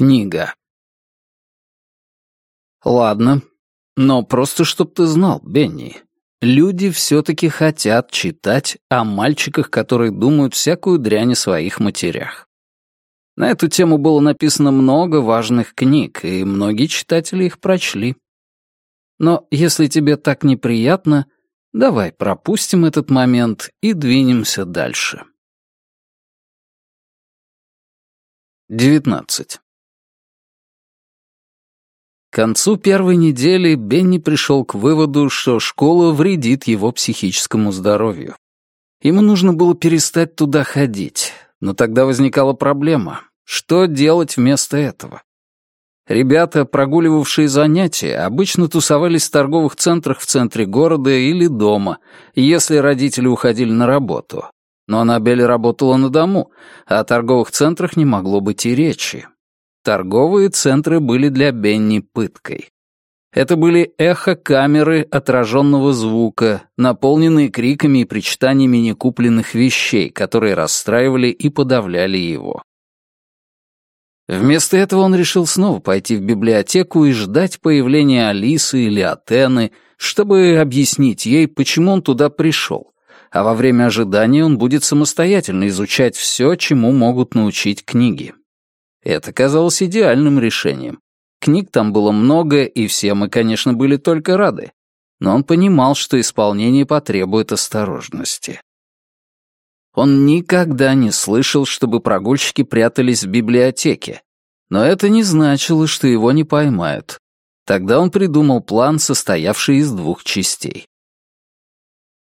Книга. Ладно, но просто чтоб ты знал, Бенни, люди все-таки хотят читать о мальчиках, которые думают всякую дрянь о своих матерях. На эту тему было написано много важных книг, и многие читатели их прочли. Но если тебе так неприятно, давай пропустим этот момент и двинемся дальше. 19. К концу первой недели Бенни пришел к выводу, что школа вредит его психическому здоровью. Ему нужно было перестать туда ходить, но тогда возникала проблема. Что делать вместо этого? Ребята, прогуливавшие занятия, обычно тусовались в торговых центрах в центре города или дома, если родители уходили на работу. Но Аннабель работала на дому, а о торговых центрах не могло быть и речи. Торговые центры были для Бенни пыткой. Это были эхо-камеры отраженного звука, наполненные криками и причитаниями некупленных вещей, которые расстраивали и подавляли его. Вместо этого он решил снова пойти в библиотеку и ждать появления Алисы или Атены, чтобы объяснить ей, почему он туда пришел, а во время ожидания он будет самостоятельно изучать все, чему могут научить книги. Это казалось идеальным решением. Книг там было много, и все мы, конечно, были только рады. Но он понимал, что исполнение потребует осторожности. Он никогда не слышал, чтобы прогульщики прятались в библиотеке. Но это не значило, что его не поймают. Тогда он придумал план, состоявший из двух частей.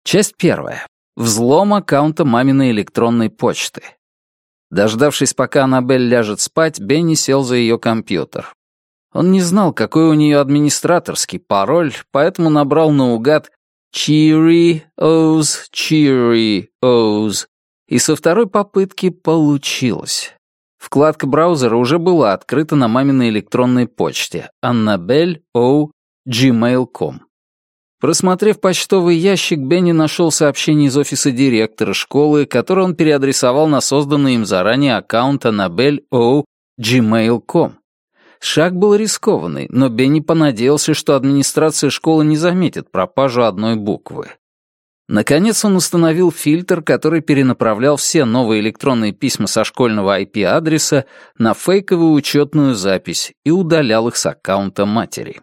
Часть первая. Взлом аккаунта маминой электронной почты. Дождавшись, пока Аннабель ляжет спать, Бенни сел за ее компьютер. Он не знал, какой у нее администраторский пароль, поэтому набрал наугад «Cheerios, Cheerios», и со второй попытки получилось. Вкладка браузера уже была открыта на маминой электронной почте annabelle.o.gmail.com. Просмотрев почтовый ящик, Бенни нашел сообщение из офиса директора школы, которое он переадресовал на созданный им заранее аккаунт annabelle.o.gmail.com. Шаг был рискованный, но Бенни понадеялся, что администрация школы не заметит пропажу одной буквы. Наконец он установил фильтр, который перенаправлял все новые электронные письма со школьного IP-адреса на фейковую учетную запись и удалял их с аккаунта матери.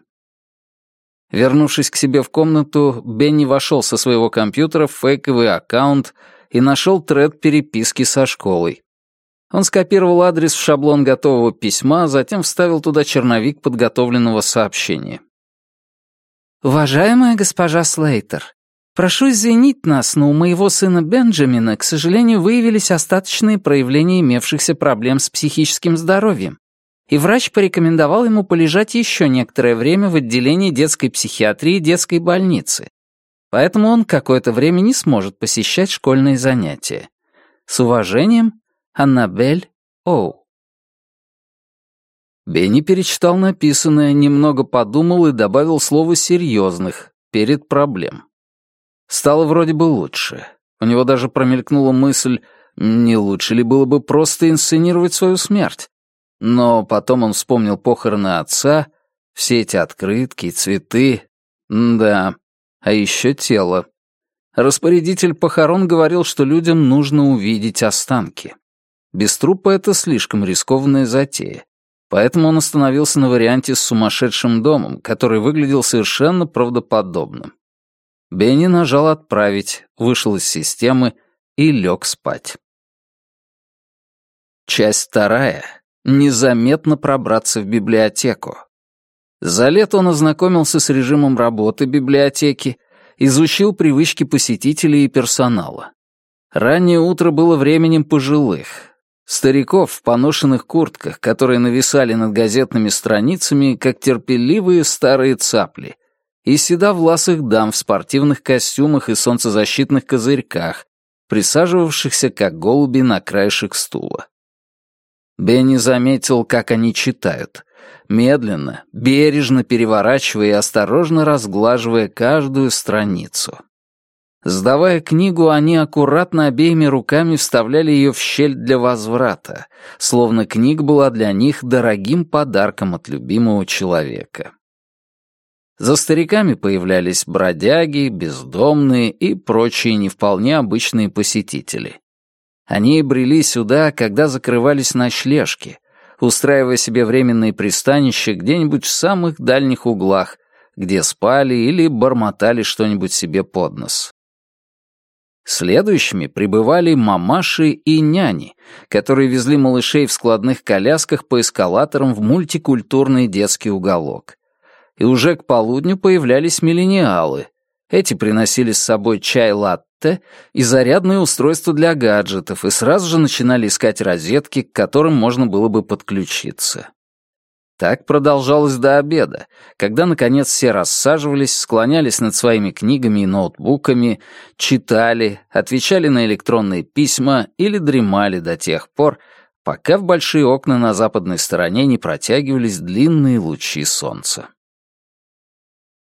Вернувшись к себе в комнату, Бенни вошел со своего компьютера в фейковый аккаунт и нашел тред переписки со школой. Он скопировал адрес в шаблон готового письма, затем вставил туда черновик подготовленного сообщения. «Уважаемая госпожа Слейтер, прошу извинить нас, но у моего сына Бенджамина, к сожалению, выявились остаточные проявления имевшихся проблем с психическим здоровьем и врач порекомендовал ему полежать еще некоторое время в отделении детской психиатрии детской больницы. Поэтому он какое-то время не сможет посещать школьные занятия. С уважением, Аннабель Оу. Бенни перечитал написанное, немного подумал и добавил слово «серьезных» перед проблем. Стало вроде бы лучше. У него даже промелькнула мысль, не лучше ли было бы просто инсценировать свою смерть? Но потом он вспомнил похороны отца, все эти открытки, цветы. да, а еще тело. Распорядитель похорон говорил, что людям нужно увидеть останки. Без трупа это слишком рискованная затея. Поэтому он остановился на варианте с сумасшедшим домом, который выглядел совершенно правдоподобным. Бенни нажал «Отправить», вышел из системы и лег спать. Часть вторая незаметно пробраться в библиотеку. За лето он ознакомился с режимом работы библиотеки, изучил привычки посетителей и персонала. Раннее утро было временем пожилых. Стариков в поношенных куртках, которые нависали над газетными страницами, как терпеливые старые цапли, и седовласых дам в спортивных костюмах и солнцезащитных козырьках, присаживавшихся как голуби на краешек стула. Бенни заметил, как они читают. Медленно, бережно переворачивая и осторожно разглаживая каждую страницу. Сдавая книгу, они аккуратно обеими руками вставляли ее в щель для возврата, словно книга была для них дорогим подарком от любимого человека. За стариками появлялись бродяги, бездомные и прочие не вполне обычные посетители. Они брели сюда, когда закрывались ночлежки, устраивая себе временные пристанища где-нибудь в самых дальних углах, где спали или бормотали что-нибудь себе под нос. Следующими прибывали мамаши и няни, которые везли малышей в складных колясках по эскалаторам в мультикультурный детский уголок. И уже к полудню появлялись миллениалы. Эти приносили с собой чай-латте и зарядные устройства для гаджетов и сразу же начинали искать розетки, к которым можно было бы подключиться. Так продолжалось до обеда, когда, наконец, все рассаживались, склонялись над своими книгами и ноутбуками, читали, отвечали на электронные письма или дремали до тех пор, пока в большие окна на западной стороне не протягивались длинные лучи солнца.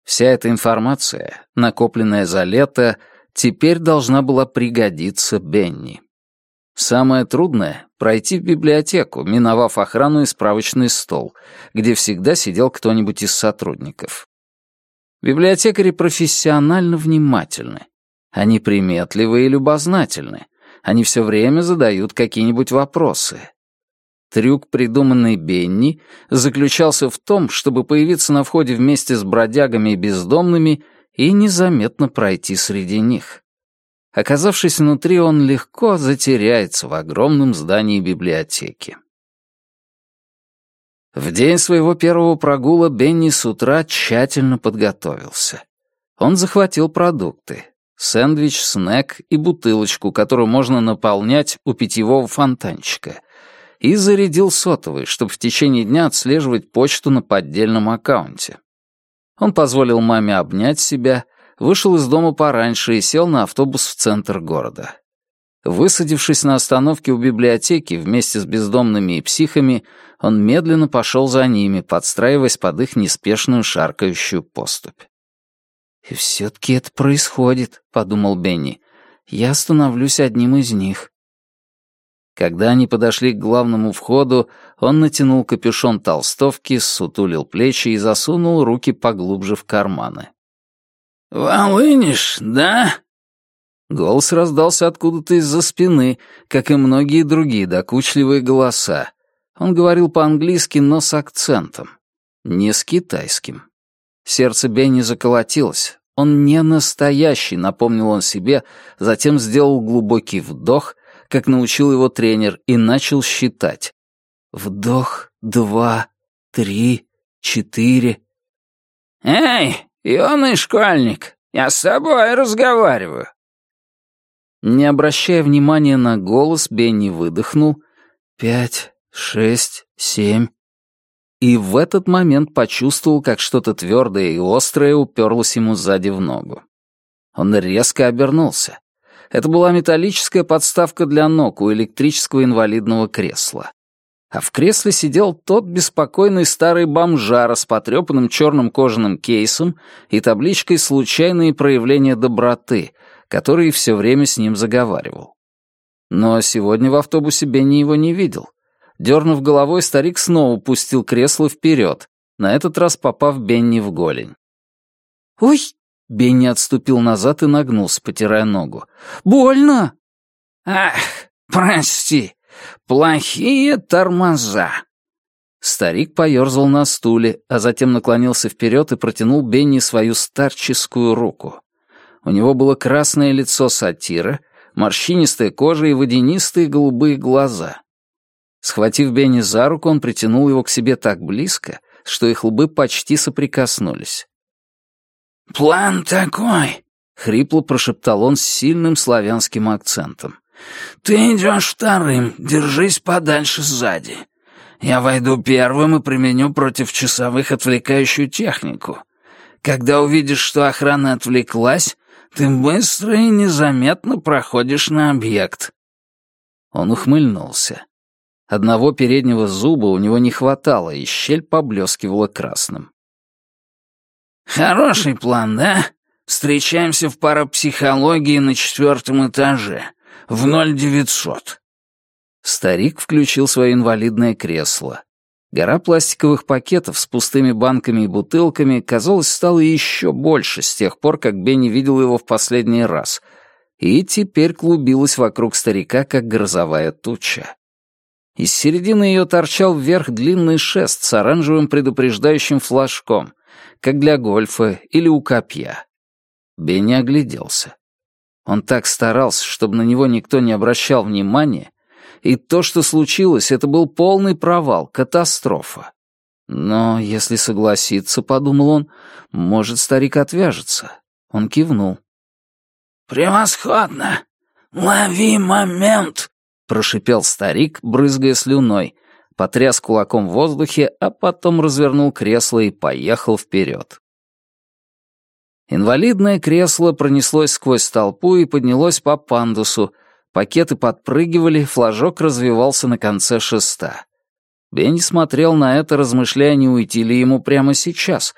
Вся эта информация, накопленная за лето, теперь должна была пригодиться Бенни. Самое трудное — пройти в библиотеку, миновав охрану и справочный стол, где всегда сидел кто-нибудь из сотрудников. Библиотекари профессионально внимательны. Они приметливы и любознательны. Они все время задают какие-нибудь вопросы. Трюк, придуманный Бенни, заключался в том, чтобы появиться на входе вместе с бродягами и бездомными и незаметно пройти среди них. Оказавшись внутри, он легко затеряется в огромном здании библиотеки. В день своего первого прогула Бенни с утра тщательно подготовился. Он захватил продукты — сэндвич, снэк и бутылочку, которую можно наполнять у питьевого фонтанчика, и зарядил сотовый, чтобы в течение дня отслеживать почту на поддельном аккаунте. Он позволил маме обнять себя — вышел из дома пораньше и сел на автобус в центр города. Высадившись на остановке у библиотеки вместе с бездомными и психами, он медленно пошел за ними, подстраиваясь под их неспешную шаркающую поступь. «И все-таки это происходит», — подумал Бенни. «Я становлюсь одним из них». Когда они подошли к главному входу, он натянул капюшон толстовки, сутулил плечи и засунул руки поглубже в карманы. «Волынишь, да?» Голос раздался откуда-то из-за спины, как и многие другие докучливые голоса. Он говорил по-английски, но с акцентом. Не с китайским. Сердце Бенни заколотилось. Он не настоящий, напомнил он себе, затем сделал глубокий вдох, как научил его тренер, и начал считать. Вдох, два, три, четыре. «Эй, «Юный школьник, я с собой разговариваю». Не обращая внимания на голос, Бенни выдохнул. «Пять, шесть, семь». И в этот момент почувствовал, как что-то твердое и острое уперлось ему сзади в ногу. Он резко обернулся. Это была металлическая подставка для ног у электрического инвалидного кресла а в кресле сидел тот беспокойный старый бомжара с потрепанным черным кожаным кейсом и табличкой «Случайные проявления доброты», который все время с ним заговаривал. Но сегодня в автобусе Бенни его не видел. Дернув головой, старик снова пустил кресло вперед, на этот раз попав Бенни в голень. «Ой!» — Бенни отступил назад и нагнулся, потирая ногу. «Больно!» «Ах, прости!» Плохие тормоза!» Старик поерзал на стуле, а затем наклонился вперед и протянул Бенни свою старческую руку. У него было красное лицо сатира, морщинистая кожа и водянистые голубые глаза. Схватив Бенни за руку, он притянул его к себе так близко, что их лбы почти соприкоснулись. «План такой», — хрипло прошептал он с сильным славянским акцентом. «Ты идешь вторым, держись подальше сзади. Я войду первым и применю против часовых отвлекающую технику. Когда увидишь, что охрана отвлеклась, ты быстро и незаметно проходишь на объект». Он ухмыльнулся. Одного переднего зуба у него не хватало, и щель поблескивала красным. «Хороший план, да? Встречаемся в парапсихологии на четвертом этаже, в 0900». Старик включил свое инвалидное кресло. Гора пластиковых пакетов с пустыми банками и бутылками, казалось, стала еще больше с тех пор, как Бенни видел его в последний раз, и теперь клубилась вокруг старика, как грозовая туча. Из середины ее торчал вверх длинный шест с оранжевым предупреждающим флажком, как для гольфа или у копья. Бенни огляделся. Он так старался, чтобы на него никто не обращал внимания, и то, что случилось, это был полный провал, катастрофа. Но если согласиться, подумал он, может, старик отвяжется. Он кивнул. «Превосходно! Лови момент!» — прошипел старик, брызгая слюной, потряс кулаком в воздухе, а потом развернул кресло и поехал вперед. Инвалидное кресло пронеслось сквозь толпу и поднялось по пандусу, Пакеты подпрыгивали, флажок развивался на конце шеста. Бенни смотрел на это, размышляя, не уйти ли ему прямо сейчас,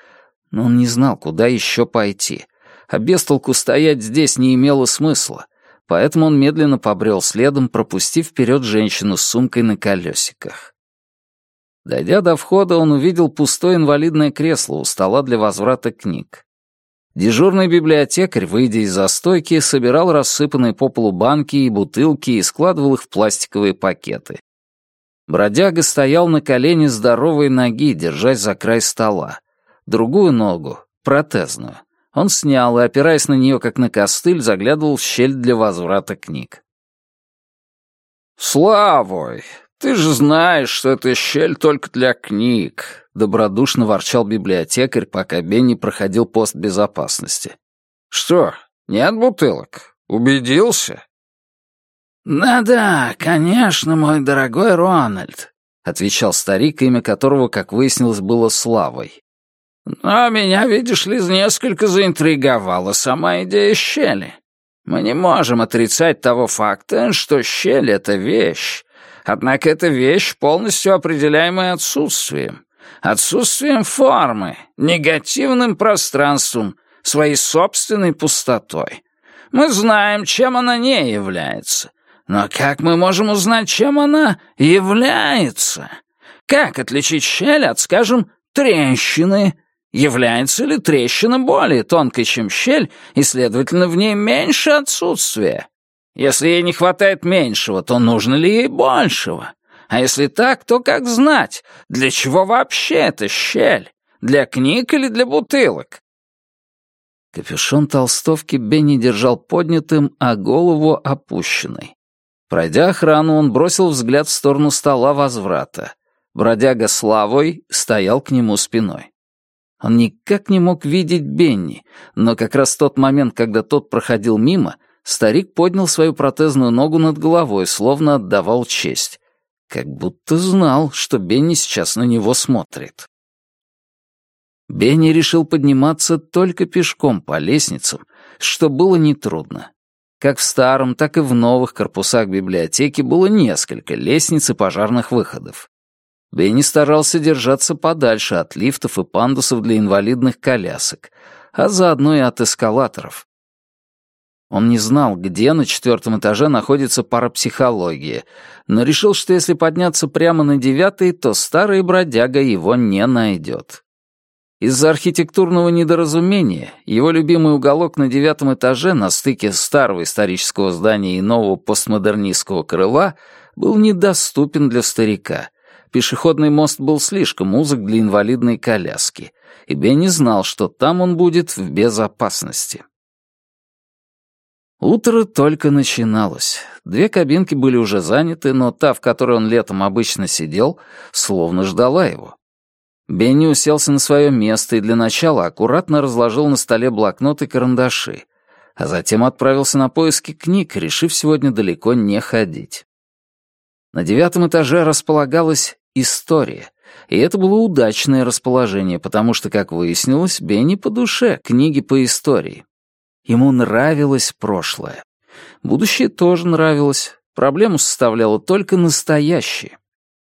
но он не знал, куда еще пойти. А без толку стоять здесь не имело смысла, поэтому он медленно побрел следом, пропустив вперед женщину с сумкой на колесиках. Дойдя до входа, он увидел пустое инвалидное кресло у стола для возврата книг. Дежурный библиотекарь, выйдя из застойки, собирал рассыпанные по полу банки и бутылки и складывал их в пластиковые пакеты. Бродяга стоял на колене здоровой ноги, держась за край стола. Другую ногу, протезную, он снял и, опираясь на нее как на костыль, заглядывал в щель для возврата книг. «Славой, ты же знаешь, что эта щель только для книг», — добродушно ворчал библиотекарь, пока Бенни проходил пост безопасности. «Что, нет бутылок? Убедился?» «Да-да, конечно, мой дорогой Рональд», — отвечал старик, имя которого, как выяснилось, было Славой. «Но меня, видишь ли, несколько заинтриговала сама идея щели. Мы не можем отрицать того факта, что щель — это вещь. Однако эта вещь, полностью определяемая отсутствием отсутствием формы, негативным пространством, своей собственной пустотой. Мы знаем, чем она не является. Но как мы можем узнать, чем она является? Как отличить щель от, скажем, трещины? Является ли трещина более тонкой, чем щель, и, следовательно, в ней меньше отсутствия? Если ей не хватает меньшего, то нужно ли ей большего? А если так, то как знать, для чего вообще эта щель? Для книг или для бутылок? Капюшон толстовки Бенни держал поднятым, а голову опущенной. Пройдя охрану, он бросил взгляд в сторону стола возврата. Бродяга Славой стоял к нему спиной. Он никак не мог видеть Бенни, но как раз тот момент, когда тот проходил мимо, старик поднял свою протезную ногу над головой, словно отдавал честь как будто знал, что Бенни сейчас на него смотрит. Бенни решил подниматься только пешком по лестницам, что было нетрудно. Как в старом, так и в новых корпусах библиотеки было несколько лестниц и пожарных выходов. Бенни старался держаться подальше от лифтов и пандусов для инвалидных колясок, а заодно и от эскалаторов. Он не знал, где на четвертом этаже находится парапсихология, но решил, что если подняться прямо на девятый, то старый бродяга его не найдет. Из-за архитектурного недоразумения его любимый уголок на девятом этаже на стыке старого исторического здания и нового постмодернистского крыла был недоступен для старика. Пешеходный мост был слишком узок для инвалидной коляски, и Бенни знал, что там он будет в безопасности. Утро только начиналось. Две кабинки были уже заняты, но та, в которой он летом обычно сидел, словно ждала его. Бенни уселся на свое место и для начала аккуратно разложил на столе блокнот и карандаши, а затем отправился на поиски книг, решив сегодня далеко не ходить. На девятом этаже располагалась история, и это было удачное расположение, потому что, как выяснилось, Бенни по душе книги по истории. Ему нравилось прошлое. Будущее тоже нравилось. Проблему составляло только настоящее.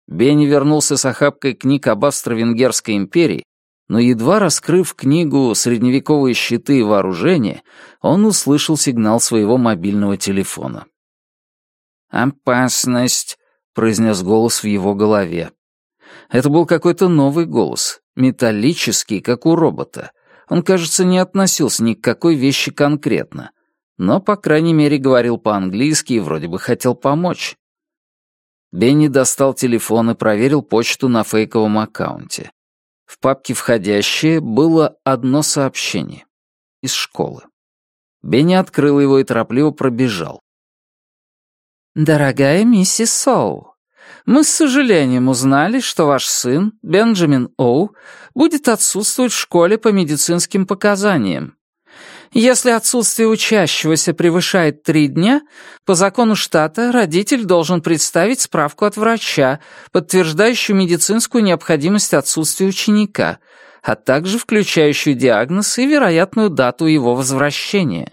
Бенни вернулся с охапкой книг об Австро-Венгерской империи но едва раскрыв книгу «Средневековые щиты и вооружение», он услышал сигнал своего мобильного телефона. «Опасность», — произнес голос в его голове. Это был какой-то новый голос, металлический, как у робота. Он, кажется, не относился ни к какой вещи конкретно, но, по крайней мере, говорил по-английски и вроде бы хотел помочь. Бенни достал телефон и проверил почту на фейковом аккаунте. В папке «Входящие» было одно сообщение. Из школы. Бенни открыл его и торопливо пробежал. «Дорогая миссис Соу, мы с сожалением узнали, что ваш сын, Бенджамин Оу, будет отсутствовать в школе по медицинским показаниям. Если отсутствие учащегося превышает три дня, по закону штата родитель должен представить справку от врача, подтверждающую медицинскую необходимость отсутствия ученика, а также включающую диагноз и вероятную дату его возвращения.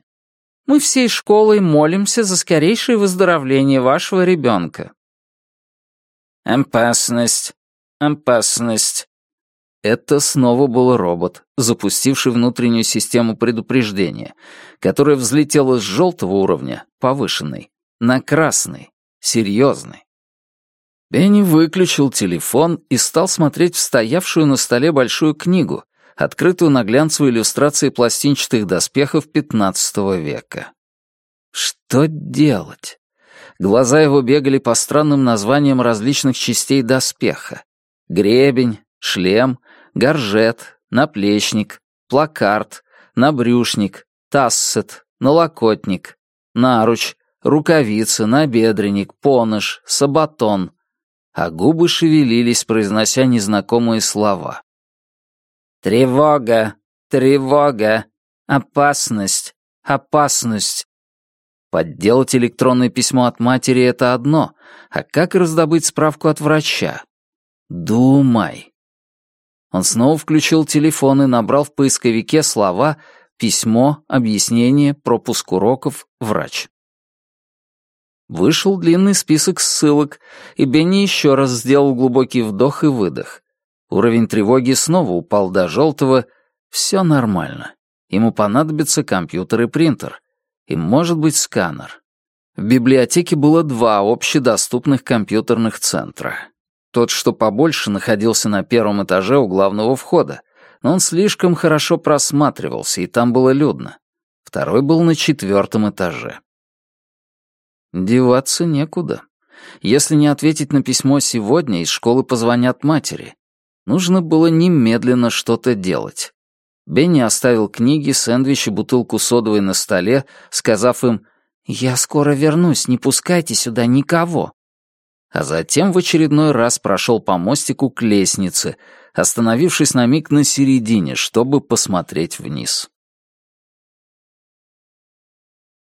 Мы всей школой молимся за скорейшее выздоровление вашего ребенка. «Опасность, опасность», это снова был робот, запустивший внутреннюю систему предупреждения, которая взлетела с желтого уровня, повышенный, на красный, серьезный. Бенни выключил телефон и стал смотреть в стоявшую на столе большую книгу, открытую на глянцевой иллюстрации пластинчатых доспехов XV века. Что делать? Глаза его бегали по странным названиям различных частей доспеха. Гребень, шлем, горжет, наплечник, плакарт, набрюшник, тассет, налокотник, наруч, рукавица, набедренник, понож, сабатон. А губы шевелились, произнося незнакомые слова. «Тревога! Тревога! Опасность! Опасность!» Подделать электронное письмо от матери — это одно, а как раздобыть справку от врача? Думай. Он снова включил телефон и набрал в поисковике слова «письмо», «объяснение», «пропуск уроков», «врач». Вышел длинный список ссылок, и Бенни еще раз сделал глубокий вдох и выдох. Уровень тревоги снова упал до желтого. Все нормально. Ему понадобится компьютер и принтер. И, может быть, сканер. В библиотеке было два общедоступных компьютерных центра. Тот, что побольше, находился на первом этаже у главного входа, но он слишком хорошо просматривался, и там было людно. Второй был на четвертом этаже. Деваться некуда. Если не ответить на письмо сегодня, из школы позвонят матери. Нужно было немедленно что-то делать. Бенни оставил книги, сэндвич и бутылку содовой на столе, сказав им «Я скоро вернусь, не пускайте сюда никого» а затем в очередной раз прошел по мостику к лестнице, остановившись на миг на середине, чтобы посмотреть вниз.